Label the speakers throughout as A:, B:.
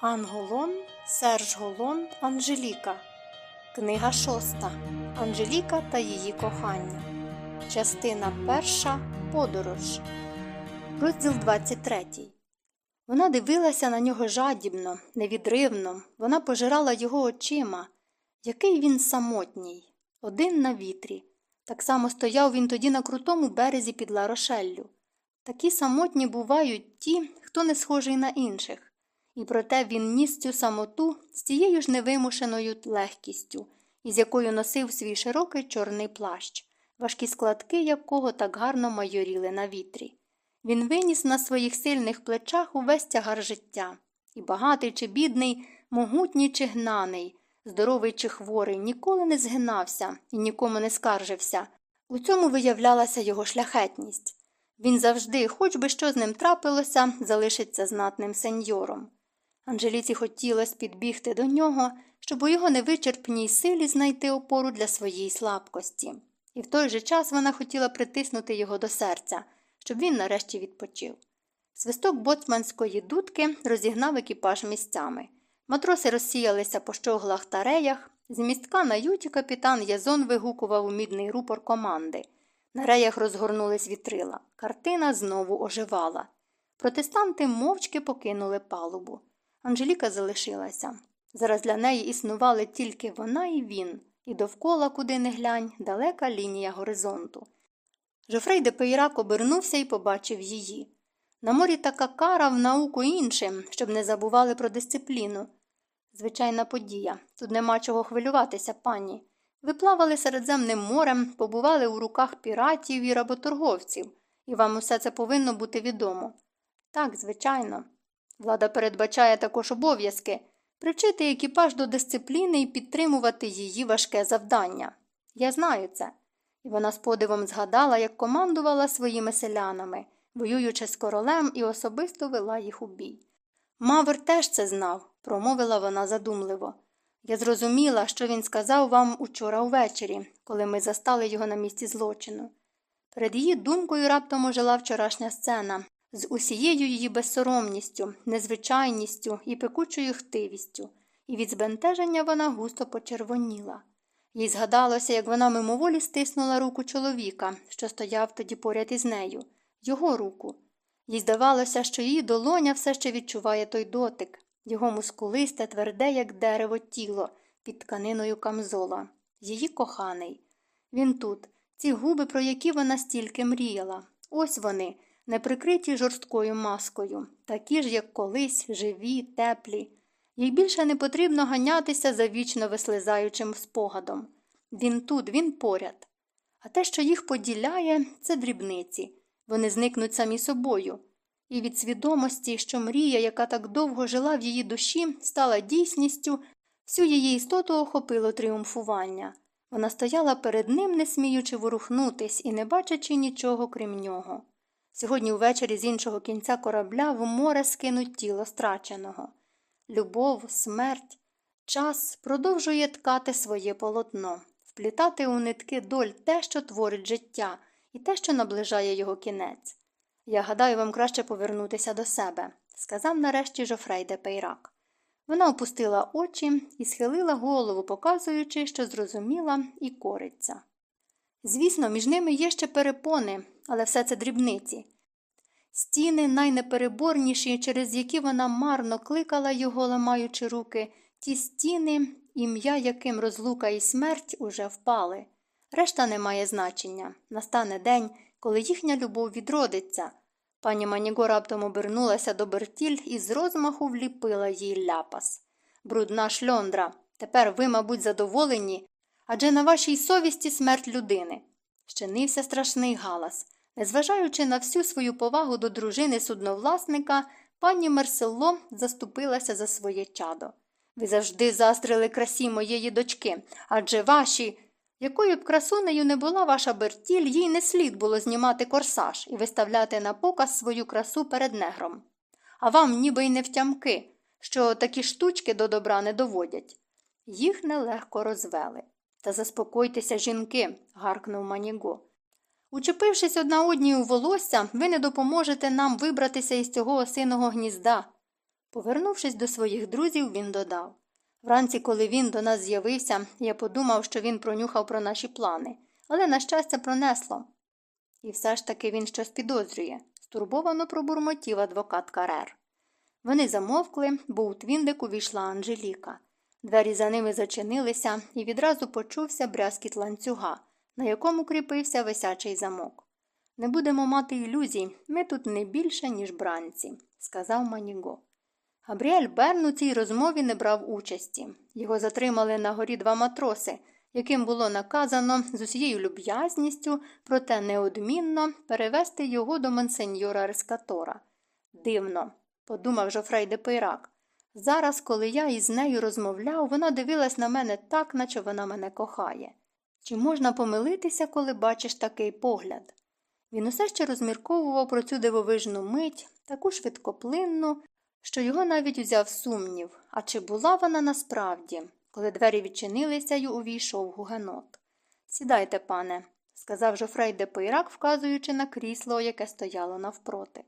A: Анголон, Серж Голон, Анжеліка. Книга шоста. Анжеліка та її кохання. Частина перша. Подорож. Розділ 23. Вона дивилася на нього жадібно, невідривно. Вона пожирала його очима. Який він самотній, один на вітрі. Так само стояв він тоді на крутому березі під Ларошеллю. Такі самотні бувають ті, хто не схожий на інших. І проте він ніс цю самоту з тією ж невимушеною легкістю, із якою носив свій широкий чорний плащ, важкі складки якого так гарно майоріли на вітрі. Він виніс на своїх сильних плечах увесь тягар життя. І багатий чи бідний, могутній чи гнаний, здоровий чи хворий, ніколи не згинався і нікому не скаржився. У цьому виявлялася його шляхетність. Він завжди, хоч би що з ним трапилося, залишиться знатним сеньором. Анжеліці хотілося підбігти до нього, щоб у його невичерпній силі знайти опору для своєї слабкості. І в той же час вона хотіла притиснути його до серця, щоб він нарешті відпочив. Свисток боцманської дудки розігнав екіпаж місцями. Матроси розсіялися по щоглах та реях. З містка на юті капітан Язон вигукував у мідний рупор команди. На реях розгорнулись вітрила. Картина знову оживала. Протестанти мовчки покинули палубу. Анжеліка залишилася. Зараз для неї існували тільки вона і він, і довкола, куди не глянь, далека лінія горизонту. Жофрей де Пейрак обернувся і побачив її. На морі така кара в науку іншим, щоб не забували про дисципліну. Звичайна подія. Тут нема чого хвилюватися, пані. Ви плавали Середземним морем, побували у руках піратів і работорговців, і вам усе це повинно бути відомо. Так, звичайно. Влада передбачає також обов'язки привчити екіпаж до дисципліни і підтримувати її важке завдання. Я знаю це. І вона з подивом згадала, як командувала своїми селянами, воюючи з королем і особисто вела їх у бій. Мавр теж це знав, промовила вона задумливо. Я зрозуміла, що він сказав вам учора увечері, коли ми застали його на місці злочину. Перед її думкою раптом ожила вчорашня сцена, з усією її безсоромністю, незвичайністю і пекучою хтивістю, і від збентеження вона густо почервоніла. Їй згадалося, як вона мимоволі стиснула руку чоловіка, що стояв тоді поряд із нею, його руку. Їй здавалося, що її долоня все ще відчуває той дотик, його мускулисте, тверде, як дерево, тіло під тканиною камзола, її коханий. Він тут, ці губи, про які вона стільки мріяла. Ось вони, не прикриті жорсткою маскою, такі ж, як колись, живі, теплі. Їй більше не потрібно ганятися за вічно вислизаючим спогадом. Він тут, він поряд. А те, що їх поділяє, це дрібниці. Вони зникнуть самі собою. І від свідомості, що мрія, яка так довго жила в її душі, стала дійсністю, всю її істоту охопило тріумфування. Вона стояла перед ним, не сміючи ворухнутись і не бачачи нічого крім нього. Сьогодні ввечері з іншого кінця корабля в море скинуть тіло страченого. Любов, смерть, час продовжує ткати своє полотно, вплітати у нитки доль те, що творить життя, і те, що наближає його кінець. Я гадаю, вам краще повернутися до себе, сказав нарешті Жофрей де Пейрак. Вона опустила очі і схилила голову, показуючи, що зрозуміла і кориться. Звісно, між ними є ще перепони, але все це дрібниці. Стіни найнепереборніші, через які вона марно кликала його, ламаючи руки, ті стіни, ім'я яким розлука і смерть уже впали. Решта не має значення. Настане день, коли їхня любов відродиться. Пані Маніго раптом обернулася до Бертіль і з розмаху вліпила їй ляпас. Брудна шльондра. Тепер ви, мабуть, задоволені, адже на вашій совісті смерть людини. Щинився страшний галас. Незважаючи на всю свою повагу до дружини судновласника, пані Мерсело заступилася за своє чадо. Ви завжди застрили красі моєї дочки, адже ваші. Якою б красунею не була ваша Бертіль, їй не слід було знімати корсаж і виставляти на показ свою красу перед негром. А вам ніби й не втямки, що такі штучки до добра не доводять. Їх нелегко розвели. Та заспокойтеся, жінки, гаркнув Маніго. Учепившись одна одній у волосся, ви не допоможете нам вибратися із цього осиного гнізда. Повернувшись до своїх друзів, він додав Вранці, коли він до нас з'явився, я подумав, що він пронюхав про наші плани, але, на щастя, пронесло. І все ж таки він щось підозрює, стурбовано пробурмотів адвокат Карер. Вони замовкли, бо у Твіндик увійшла Анжеліка. Двері за ними зачинилися, і відразу почувся брязкіт ланцюга, на якому кріпився висячий замок. Не будемо мати ілюзій, ми тут не більше, ніж бранці, сказав Маніго. Габріель Берн у цій розмові не брав участі. Його затримали на горі два матроси, яким було наказано з усією люб'язністю, проте неодмінно перевести його до монсеньора Рескатора. Дивно, подумав Жофрей де Пейрак. Зараз, коли я із нею розмовляв, вона дивилась на мене так, наче вона мене кохає. Чи можна помилитися, коли бачиш такий погляд? Він усе ще розмірковував про цю дивовижну мить, таку швидкоплинну, що його навіть взяв сумнів, а чи була вона насправді, коли двері відчинилися й увійшов гугенот. Сідайте, пане, сказав Жофрей де Пейрак, вказуючи на крісло, яке стояло навпроти.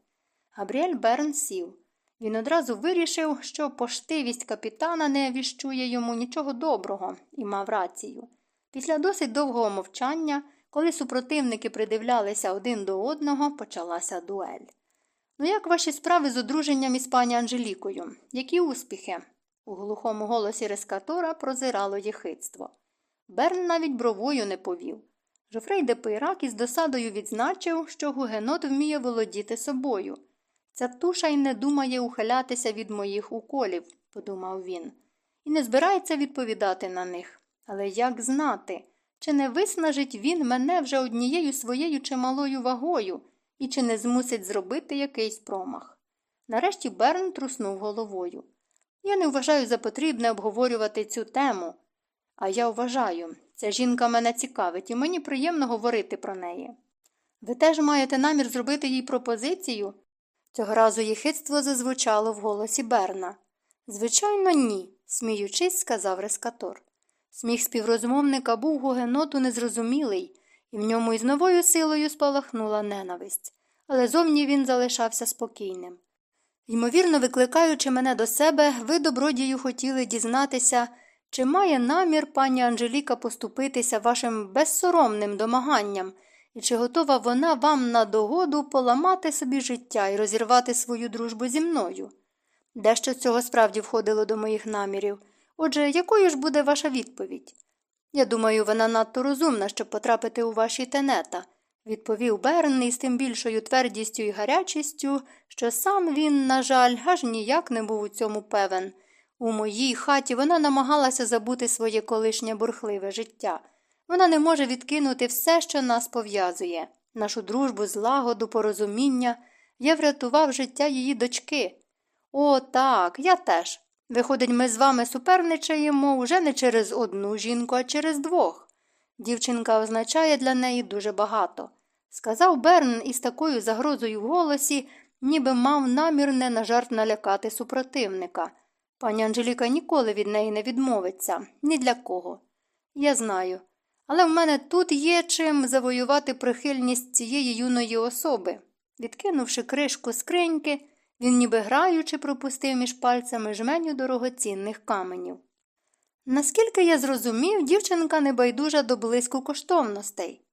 A: Габріель Берн сів. Він одразу вирішив, що поштивість капітана не віщує йому нічого доброго і мав рацію. Після досить довгого мовчання, коли супротивники придивлялися один до одного, почалася дуель. Ну, як ваші справи з одруженням із пані Анжелікою? Які успіхи? У глухому голосі рескатора прозирало єхидство. Берн навіть бровою не повів. Жофрей де із досадою відзначив, що гугенот вміє володіти собою. Ця туша й не думає ухилятися від моїх уколів, подумав він, і не збирається відповідати на них. Але як знати, чи не виснажить він мене вже однією своєю чималою вагою і чи не змусить зробити якийсь промах? Нарешті Берн труснув головою. Я не вважаю за потрібне обговорювати цю тему. А я вважаю, ця жінка мене цікавить, і мені приємно говорити про неї. Ви теж маєте намір зробити їй пропозицію? Цього разу єхидство зазвучало в голосі Берна. Звичайно, ні, сміючись, сказав Рескатор. Сміх співрозмовника був гугеноту незрозумілий, і в ньому із новою силою спалахнула ненависть, але зовні він залишався спокійним. Ймовірно, викликаючи мене до себе, ви, добродію, хотіли дізнатися, чи має намір пані Анжеліка поступитися вашим безсоромним домаганням, і чи готова вона вам на догоду поламати собі життя і розірвати свою дружбу зі мною? Дещо з цього справді входило до моїх намірів. Отже, якою ж буде ваша відповідь? Я думаю, вона надто розумна, щоб потрапити у ваші тенета, відповів Берн із тим більшою твердістю і гарячістю, що сам він, на жаль, аж ніяк не був у цьому певен. У моїй хаті вона намагалася забути своє колишнє бурхливе життя. Вона не може відкинути все, що нас пов'язує, нашу дружбу, злагоду, порозуміння. Я врятував життя її дочки. О, так, я теж. Виходить, ми з вами суперничаємо уже не через одну жінку, а через двох. Дівчинка означає для неї дуже багато. Сказав Берн із такою загрозою в голосі, ніби мав намір не на жарт налякати супротивника. Пані Анжеліка ніколи від неї не відмовиться, ні для кого. Я знаю. Але в мене тут є чим завоювати прихильність цієї юної особи. Відкинувши кришку скриньки, він, ніби граючи, пропустив між пальцями жменю дорогоцінних каменів. Наскільки я зрозумів, дівчинка небайдужа до блиску коштовностей.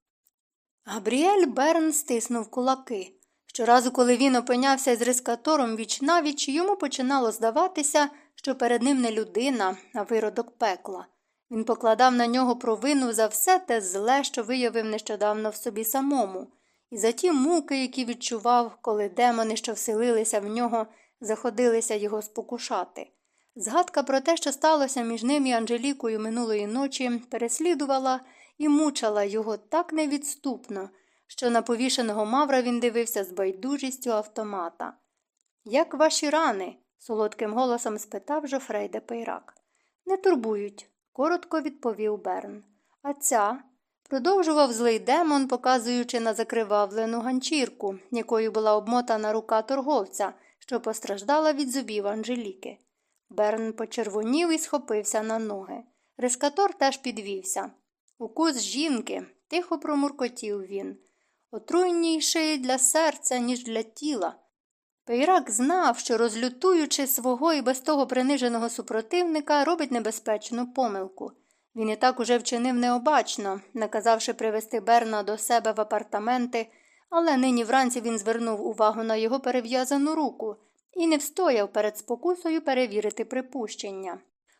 A: Габріель Берн стиснув кулаки. Щоразу, коли він опинявся з рискатором віч навіч, йому починало здаватися, що перед ним не людина, а виродок пекла. Він покладав на нього провину за все те зле, що виявив нещодавно в собі самому, і за ті муки, які відчував, коли демони, що вселилися в нього, заходилися його спокушати. Згадка про те, що сталося між ним і Анжелікою минулої ночі, переслідувала і мучила його так невідступно, що на повішеного мавра він дивився з байдужістю автомата. Як ваші рани? солодким голосом спитав Жофрей де Пейрак. Не турбують, коротко відповів Берн. А ця продовжував злий демон, показуючи на закривавлену ганчірку, якою була обмотана рука торговця, що постраждала від зубів Анжеліки. Берн почервонів і схопився на ноги. Рескатор теж підвівся. Укус жінки, тихо промуркотів він. Отруйніший для серця, ніж для тіла. Пейрак знав, що, розлютуючи свого і без того приниженого супротивника, робить небезпечну помилку. Він і так уже вчинив необачно, наказавши привести Берна до себе в апартаменти, але нині вранці він звернув увагу на його перев'язану руку і не встояв перед спокусою перевірити припущення.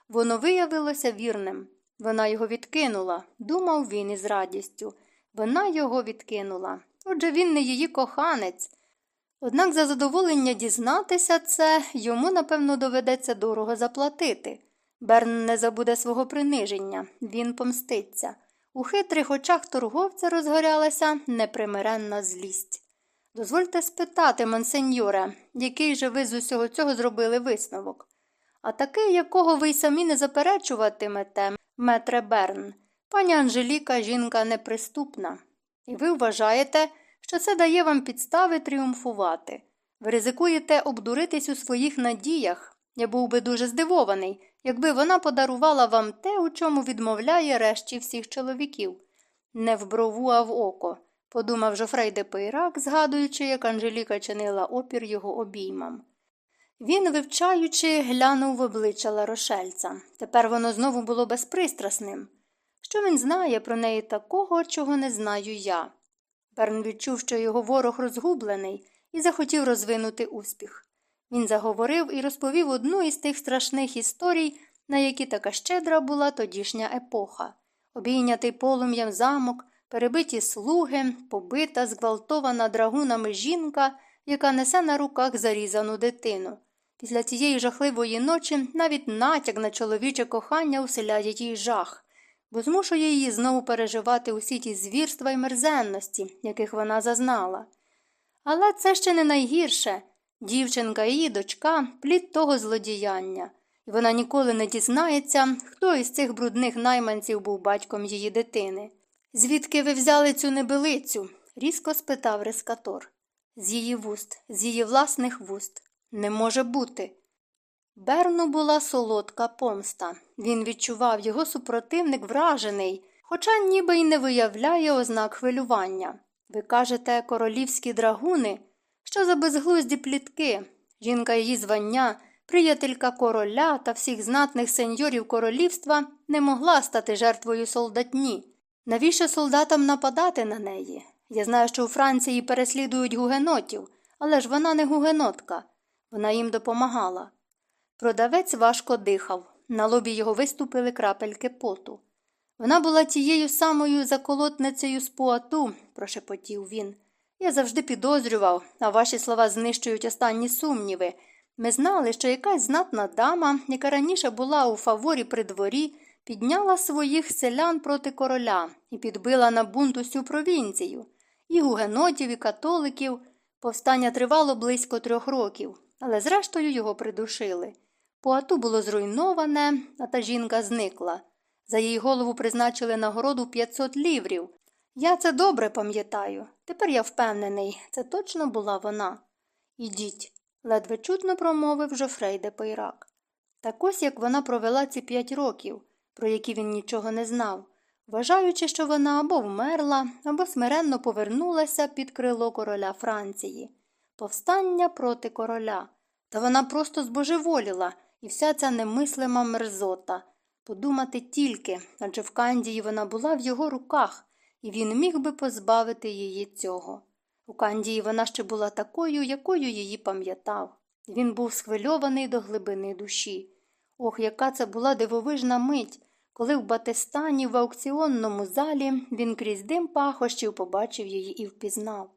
A: Воно виявилося вірним. Вона його відкинула, думав він із радістю. Вона його відкинула. Отже, він не її коханець. Однак за задоволення дізнатися це йому, напевно, доведеться дорого заплатити. Берн не забуде свого приниження, він помститься. У хитрих очах торговця розгорялася непримиренна злість. Дозвольте спитати, монсеньоре, який же ви з усього цього зробили висновок? А такий, якого ви й самі не заперечуватимете, метре Берн. Пані Анжеліка жінка неприступна. І ви вважаєте, що це дає вам підстави тріумфувати. Ви ризикуєте обдуритись у своїх надіях. Я був би дуже здивований, якби вона подарувала вам те, у чому відмовляє решті всіх чоловіків. Не в брову, а в око, подумав Жофрей де Пейрак, згадуючи, як Анжеліка чинила опір його обіймам. Він, вивчаючи, глянув в обличчя Ларошельця. Тепер воно знову було безпристрасним. Що він знає про неї такого, чого не знаю я? Берн відчув, що його ворог розгублений, і захотів розвинути успіх. Він заговорив і розповів одну із тих страшних історій, на які така щедра була тодішня епоха обійнятий полум'ям замок, перебиті слуги, побита, зґвалтована драгунами жінка, яка несе на руках зарізану дитину. Після цієї жахливої ночі навіть натяк на чоловіче кохання уселяє їй жах, бо змушує її знову переживати усі ті звірства й мерзенності, яких вона зазнала. Але це ще не найгірше дівчинка і її дочка плід того злодіяння, і вона ніколи не дізнається, хто із цих брудних найманців був батьком її дитини. Звідки ви взяли цю небилицю? різко спитав Рескатор. З її вуст, з її власних вуст. Не може бути. Берну була солодка помста. Він відчував його супротивник вражений, хоча ніби й не виявляє ознак хвилювання. Ви кажете, королівські драгуни? Що за безглузді плітки? Жінка її звання, приятелька короля та всіх знатних сеньорів королівства не могла стати жертвою солдатні. Навіщо солдатам нападати на неї? Я знаю, що у Франції переслідують гугенотів, але ж вона не гугенотка. Вона їм допомагала. Продавець важко дихав, на лобі його виступили крапельки поту. Вона була тією самою заколотницею з Пуату, прошепотів він. Я завжди підозрював, а ваші слова знищують останні сумніви. Ми знали, що якась знатна дама, яка раніше була у фаворі при дворі, підняла своїх селян проти короля і підбила на бунт усю провінцію. І гугенотів, і католиків. Повстання тривало близько трьох років, але зрештою його придушили. Пуату було зруйноване, а та жінка зникла. За її голову призначили нагороду 500 ліврів. Я це добре пам'ятаю. Тепер я впевнений, це точно була вона. Ідіть, ледве чутно промовив Жофрей де Пейрак. Так ось як вона провела ці п'ять років, про які він нічого не знав, вважаючи, що вона або вмерла, або смиренно повернулася під крило короля Франції. Повстання проти короля. Та вона просто збожеволіла, і вся ця немислима мерзота. Подумати тільки, адже в Кандії вона була в його руках, і він міг би позбавити її цього. У Кандії вона ще була такою, якою її пам'ятав. Він був схвильований до глибини душі. Ох, яка це була дивовижна мить, коли в Батистані в аукціонному залі він крізь дим пахощів побачив її і впізнав.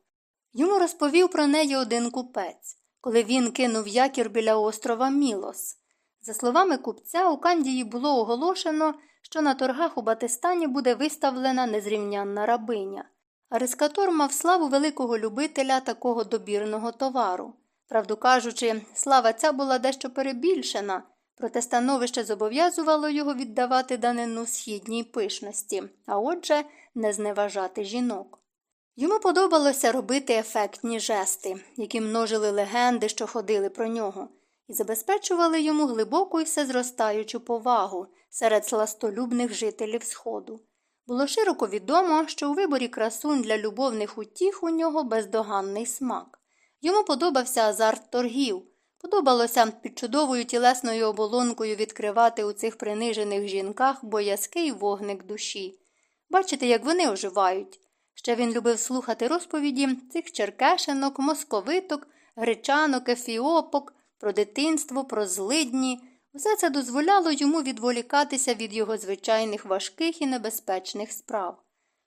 A: Йому розповів про неї один купець, коли він кинув якір біля острова Мілос. За словами купця, у Кандії було оголошено, що на торгах у Батистані буде виставлена незрівнянна рабиня. Арискатор мав славу великого любителя такого добірного товару. Правду кажучи, слава ця була дещо перебільшена, проте становище зобов'язувало його віддавати данину східній пишності, а отже, не зневажати жінок. Йому подобалося робити ефектні жести, які множили легенди, що ходили про нього і забезпечували йому глибоку і всезростаючу повагу серед сластолюбних жителів Сходу. Було широко відомо, що у виборі красунь для любовних утіх у нього бездоганний смак. Йому подобався азарт торгів. Подобалося під чудовою тілесною оболонкою відкривати у цих принижених жінках боязкий вогник душі. Бачите, як вони оживають. Ще він любив слухати розповіді цих черкешенок, московиток, гречанок, ефіопок, про дитинство, про злидні. Усе це дозволяло йому відволікатися від його звичайних важких і небезпечних справ.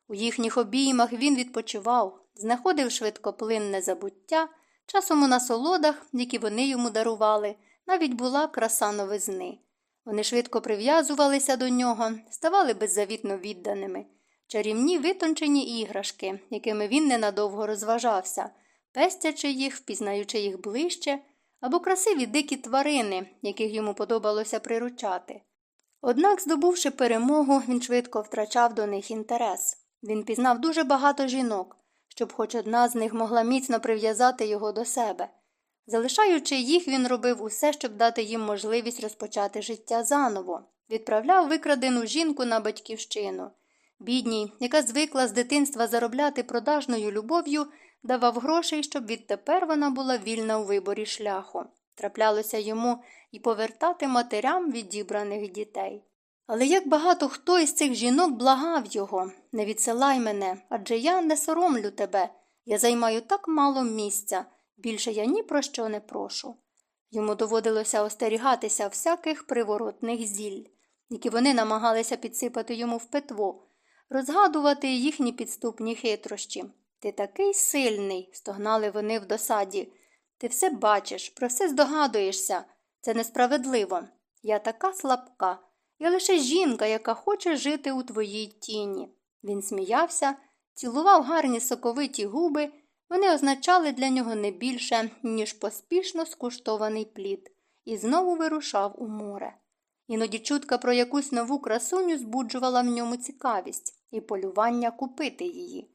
A: У їхніх обіймах він відпочивав, знаходив швидкоплинне забуття, часом у насолодах, які вони йому дарували, навіть була краса новизни. Вони швидко прив'язувалися до нього, ставали беззавітно відданими. Чарівні витончені іграшки, якими він ненадовго розважався, пестячи їх, впізнаючи їх ближче, або красиві дикі тварини, яких йому подобалося приручати. Однак, здобувши перемогу, він швидко втрачав до них інтерес. Він пізнав дуже багато жінок, щоб хоч одна з них могла міцно прив'язати його до себе. Залишаючи їх, він робив усе, щоб дати їм можливість розпочати життя заново, відправляв викрадену жінку на батьківщину. Бідній, яка звикла з дитинства заробляти продажною любов'ю, давав грошей, щоб відтепер вона була вільна у виборі шляху. Траплялося йому і повертати матерям відібраних дітей. Але як багато хто із цих жінок благав його не відсилай мене, адже я не соромлю тебе. Я займаю так мало місця, більше я ні про що не прошу. Йому доводилося остерігатися всяких приворотних зіль, які вони намагалися підсипати йому в петво, розгадувати їхні підступні хитрощі. Ти такий сильний, стогнали вони в досаді. Ти все бачиш, про все здогадуєшся. Це несправедливо. Я така слабка. Я лише жінка, яка хоче жити у твоїй тіні. Він сміявся, цілував гарні соковиті губи, вони означали для нього не більше, ніж поспішно скуштований плід, і знову вирушав у море. Іноді чутка про якусь нову красуню збуджувала в ньому цікавість і полювання купити її.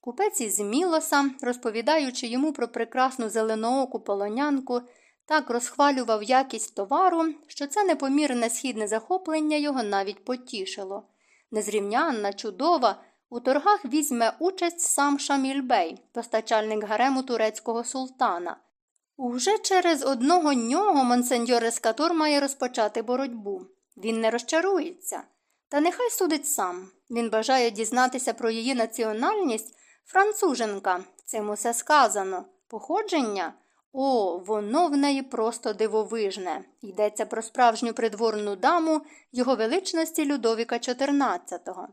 A: Купець із Мілоса, розповідаючи йому про прекрасну зеленооку полонянку, так розхвалював якість товару, що це непомірне східне захоплення його навіть потішило. Незрівнянна, чудова, у торгах візьме участь сам Шамільбей, постачальник гарему турецького султана. Уже через одного нього монсеньор Ескатор має розпочати боротьбу. Він не розчарується. Та нехай судить сам. Він бажає дізнатися про її національність француженка, цим усе сказано. Походження? О, воно в неї просто дивовижне. Йдеться про справжню придворну даму його величності Людовіка XIV.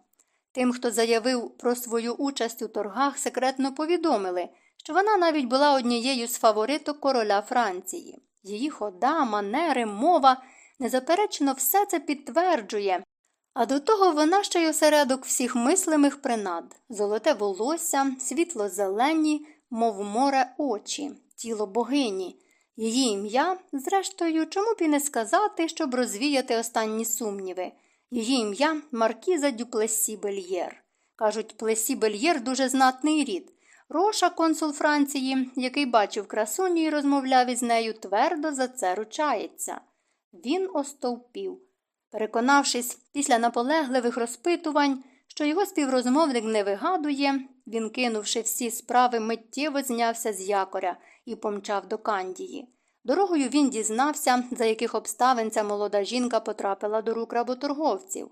A: Тим, хто заявив про свою участь у торгах, секретно повідомили, що вона навіть була однією з фавориток короля Франції. Її хода, манери, мова незаперечно все це підтверджує. А до того вона ще й осередок всіх мислимих принад золоте волосся, світло зелені, мов море очі тіло богині. Її ім'я, зрештою, чому б і не сказати, щоб розвіяти останні сумніви. Її ім'я Маркіза Дюплесі Бельєр. Кажуть, Плесі Бельєр дуже знатний рід. Роша, консул Франції, який бачив красуню і розмовляв із нею, твердо за це ручається. Він остовпів. Переконавшись після наполегливих розпитувань, що його співрозмовник не вигадує, він, кинувши всі справи, миттєво знявся з якоря і помчав до Кандії. Дорогою він дізнався, за яких обставин ця молода жінка потрапила до рук работорговців.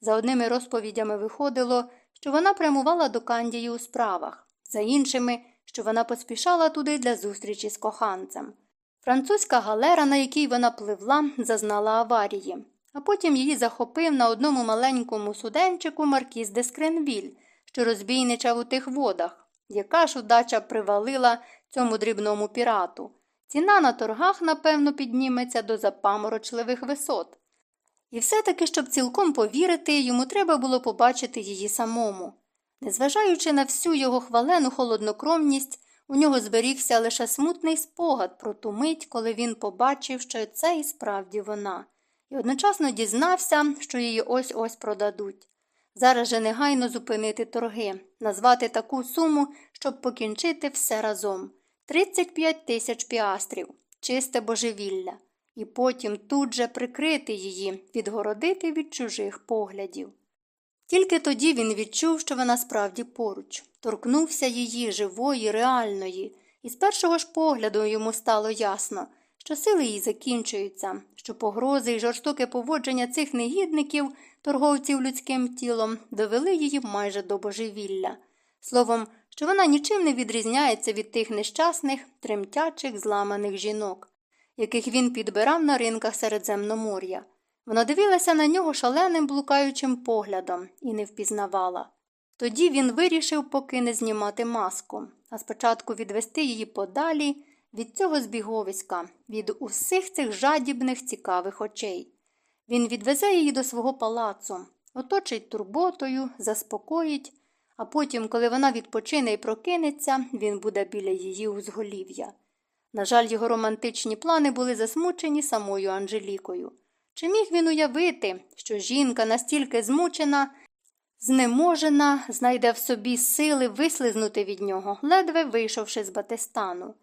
A: За одними розповідями виходило, що вона прямувала до Кандії у справах, за іншими, що вона поспішала туди для зустрічі з коханцем. Французька галера, на якій вона пливла, зазнала аварії, а потім її захопив на одному маленькому суденчику маркіз де Скренвіль, що розбійничав у тих водах. Яка ж удача привалила цьому дрібному пірату? Ціна на торгах, напевно, підніметься до запаморочливих висот. І все таки, щоб цілком повірити, йому треба було побачити її самому. Незважаючи на всю його хвалену холоднокровність, у нього зберігся лише смутний спогад про ту мить, коли він побачив, що це і справді вона, і одночасно дізнався, що її ось ось продадуть. Зараз же негайно зупинити торги, назвати таку суму, щоб покінчити все разом 35 тисяч піастрів, чисте божевілля, і потім тут же прикрити її, відгородити від чужих поглядів. Тільки тоді він відчув, що вона справді поруч, торкнувся її живої, реальної, І з першого ж погляду йому стало ясно, що сили її закінчуються, що погрози і жорстоке поводження цих негідників, торговців людським тілом, довели її майже до божевілля. Словом, що вона нічим не відрізняється від тих нещасних, тремтячих, зламаних жінок, яких він підбирав на ринках Середземномор'я. Вона дивилася на нього шаленим блукаючим поглядом і не впізнавала. Тоді він вирішив поки не знімати маску, а спочатку відвести її подалі від цього збіговиська, від усіх цих жадібних цікавих очей. Він відвезе її до свого палацу, оточить турботою, заспокоїть, а потім, коли вона відпочине і прокинеться, він буде біля її узголів'я. На жаль, його романтичні плани були засмучені самою Анжелікою. Чи міг він уявити, що жінка настільки змучена, знеможена, знайде в собі сили вислизнути від нього, ледве вийшовши з Батистану?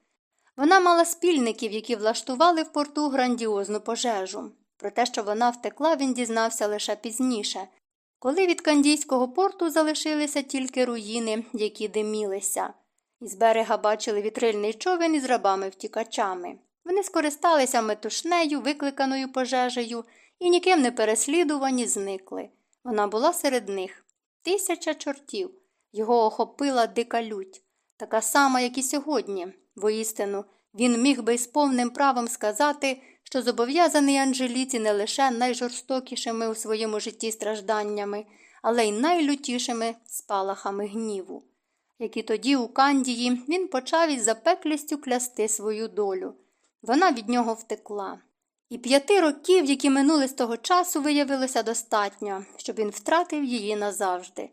A: Вона мала спільників, які влаштували в порту грандіозну пожежу. Про те, що вона втекла, він дізнався лише пізніше, коли від кандійського порту залишилися тільки руїни, які димілися. Із берега бачили вітрильний човен із рабами втікачами. Вони скористалися метушнею, викликаною пожежею, і ніким не переслідувані зникли. Вона була серед них. Тисяча чортів. Його охопила дика лють, така сама, як і сьогодні. Воістину, він міг би з повним правом сказати, що зобов'язаний Анжеліці не лише найжорстокішими у своєму житті стражданнями, але й найлютішими спалахами гніву. Як і тоді у Кандії він почав із запеклістю клясти свою долю. Вона від нього втекла. І п'яти років, які минули з того часу, виявилося достатньо, щоб він втратив її назавжди.